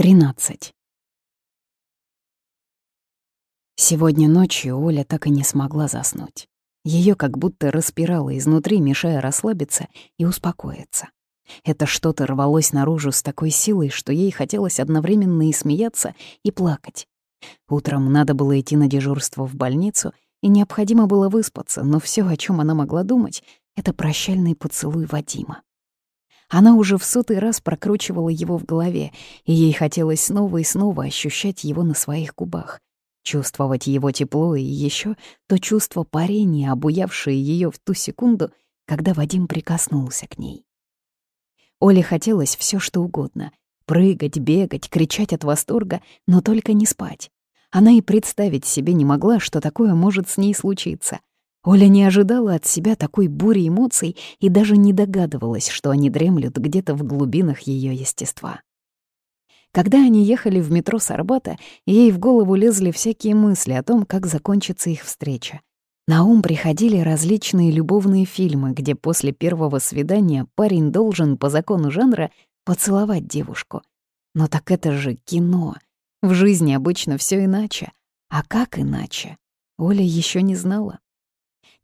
13. Сегодня ночью Оля так и не смогла заснуть. Ее как будто распирало изнутри, мешая расслабиться и успокоиться. Это что-то рвалось наружу с такой силой, что ей хотелось одновременно и смеяться, и плакать. Утром надо было идти на дежурство в больницу, и необходимо было выспаться, но все, о чем она могла думать, — это прощальный поцелуй Вадима. Она уже в сотый раз прокручивала его в голове, и ей хотелось снова и снова ощущать его на своих губах, чувствовать его тепло и еще то чувство парения, обуявшее ее в ту секунду, когда Вадим прикоснулся к ней. Оле хотелось все что угодно — прыгать, бегать, кричать от восторга, но только не спать. Она и представить себе не могла, что такое может с ней случиться. Оля не ожидала от себя такой бури эмоций и даже не догадывалась, что они дремлют где-то в глубинах ее естества. Когда они ехали в метро с Арбата, ей в голову лезли всякие мысли о том, как закончится их встреча. На ум приходили различные любовные фильмы, где после первого свидания парень должен по закону жанра поцеловать девушку. Но так это же кино. В жизни обычно все иначе. А как иначе? Оля еще не знала.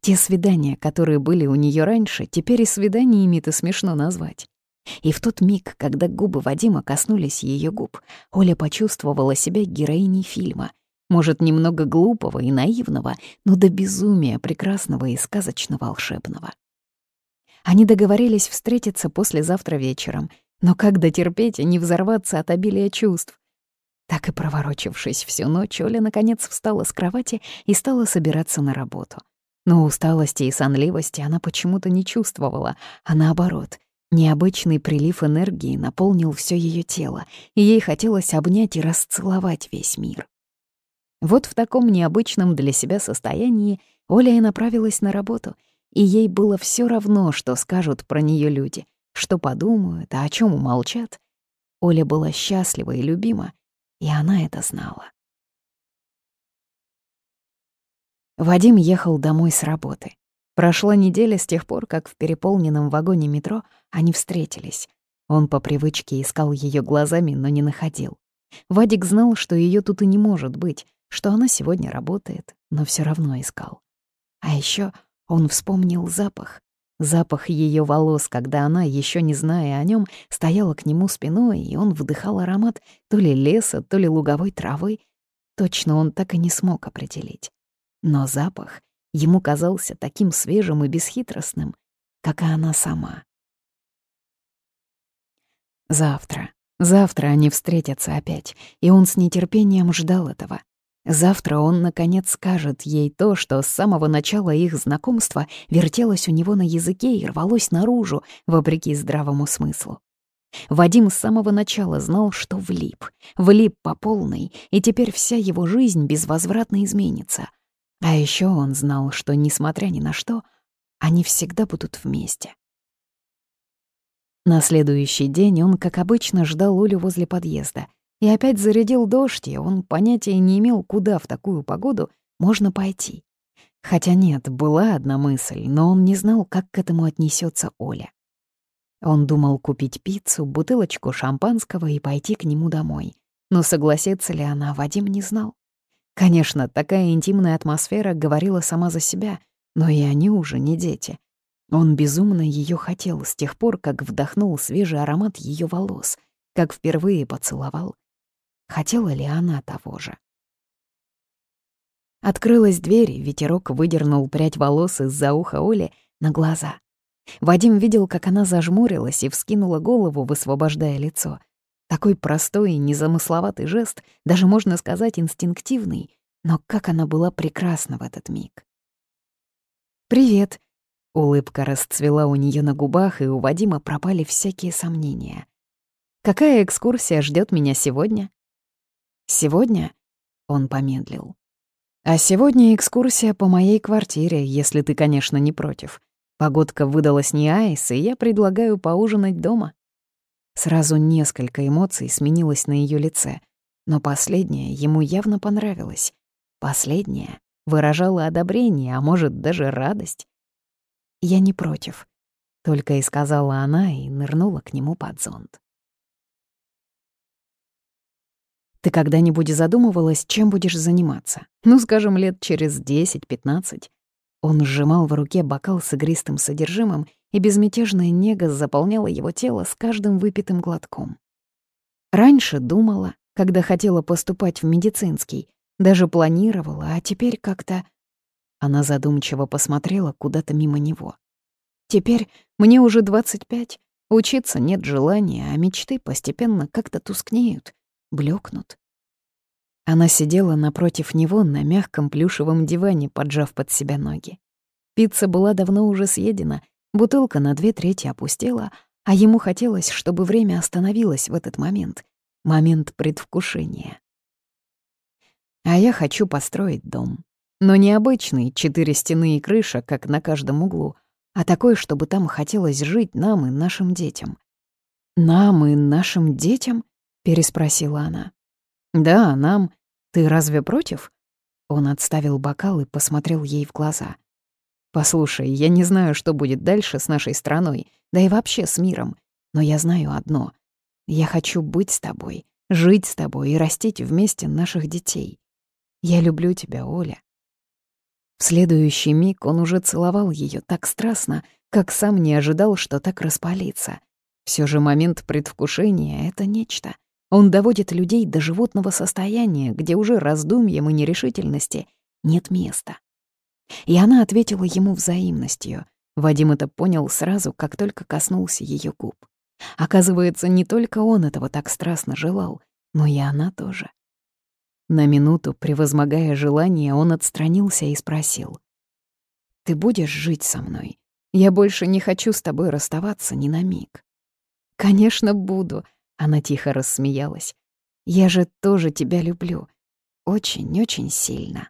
Те свидания, которые были у нее раньше, теперь и свиданиями-то смешно назвать. И в тот миг, когда губы Вадима коснулись ее губ, Оля почувствовала себя героиней фильма. Может, немного глупого и наивного, но до безумия прекрасного и сказочно-волшебного. Они договорились встретиться послезавтра вечером, но как дотерпеть и не взорваться от обилия чувств? Так и проворочившись всю ночь, Оля наконец встала с кровати и стала собираться на работу. Но усталости и сонливости она почему-то не чувствовала, а наоборот, необычный прилив энергии наполнил все ее тело, и ей хотелось обнять и расцеловать весь мир. Вот в таком необычном для себя состоянии Оля и направилась на работу, и ей было все равно, что скажут про нее люди, что подумают, а о чем умолчат. Оля была счастлива и любима, и она это знала. Вадим ехал домой с работы. Прошла неделя с тех пор, как в переполненном вагоне метро они встретились. Он по привычке искал ее глазами, но не находил. Вадик знал, что ее тут и не может быть, что она сегодня работает, но все равно искал. А еще он вспомнил запах. Запах ее волос, когда она, еще не зная о нем, стояла к нему спиной, и он вдыхал аромат то ли леса, то ли луговой травы. Точно он так и не смог определить. Но запах ему казался таким свежим и бесхитростным, как и она сама. Завтра, завтра они встретятся опять, и он с нетерпением ждал этого. Завтра он, наконец, скажет ей то, что с самого начала их знакомства вертелось у него на языке и рвалось наружу, вопреки здравому смыслу. Вадим с самого начала знал, что влип, влип по полной, и теперь вся его жизнь безвозвратно изменится. А еще он знал, что, несмотря ни на что, они всегда будут вместе. На следующий день он, как обычно, ждал Олю возле подъезда. И опять зарядил дождь, и он понятия не имел, куда в такую погоду можно пойти. Хотя нет, была одна мысль, но он не знал, как к этому отнесется Оля. Он думал купить пиццу, бутылочку шампанского и пойти к нему домой. Но согласится ли она, Вадим не знал. Конечно, такая интимная атмосфера говорила сама за себя, но и они уже не дети. Он безумно ее хотел с тех пор, как вдохнул свежий аромат ее волос, как впервые поцеловал. Хотела ли она того же? Открылась дверь, и ветерок выдернул прядь волос из-за уха Оли на глаза. Вадим видел, как она зажмурилась и вскинула голову, высвобождая лицо. Такой простой и незамысловатый жест, даже можно сказать инстинктивный, но как она была прекрасна в этот миг. «Привет!» — улыбка расцвела у нее на губах, и у Вадима пропали всякие сомнения. «Какая экскурсия ждет меня сегодня?» «Сегодня?» — он помедлил. «А сегодня экскурсия по моей квартире, если ты, конечно, не против. Погодка выдалась не айс, и я предлагаю поужинать дома». Сразу несколько эмоций сменилось на ее лице, но последнее ему явно понравилось. Последнее выражало одобрение, а может, даже радость. «Я не против», — только и сказала она и нырнула к нему под зонт. Ты когда-нибудь задумывалась, чем будешь заниматься? Ну, скажем, лет через 10-15. Он сжимал в руке бокал с игристым содержимым, и безмятежная нега заполняла его тело с каждым выпитым глотком. Раньше думала, когда хотела поступать в медицинский, даже планировала, а теперь как-то... Она задумчиво посмотрела куда-то мимо него. Теперь мне уже 25, учиться нет желания, а мечты постепенно как-то тускнеют, блекнут. Она сидела напротив него на мягком плюшевом диване, поджав под себя ноги. Пицца была давно уже съедена, бутылка на две трети опустела, а ему хотелось, чтобы время остановилось в этот момент, момент предвкушения. А я хочу построить дом. Но не обычный, четыре стены и крыша, как на каждом углу, а такой, чтобы там хотелось жить нам и нашим детям. «Нам и нашим детям?» — переспросила она. «Да, нам. Ты разве против?» Он отставил бокал и посмотрел ей в глаза. «Послушай, я не знаю, что будет дальше с нашей страной, да и вообще с миром, но я знаю одно. Я хочу быть с тобой, жить с тобой и растить вместе наших детей. Я люблю тебя, Оля. В следующий миг он уже целовал ее так страстно, как сам не ожидал, что так распалится. Все же момент предвкушения — это нечто. Он доводит людей до животного состояния, где уже раздумьям и нерешительности нет места. И она ответила ему взаимностью. Вадим это понял сразу, как только коснулся ее губ. Оказывается, не только он этого так страстно желал, но и она тоже. На минуту, превозмогая желание, он отстранился и спросил. «Ты будешь жить со мной? Я больше не хочу с тобой расставаться ни на миг». «Конечно, буду», — она тихо рассмеялась. «Я же тоже тебя люблю. Очень-очень сильно».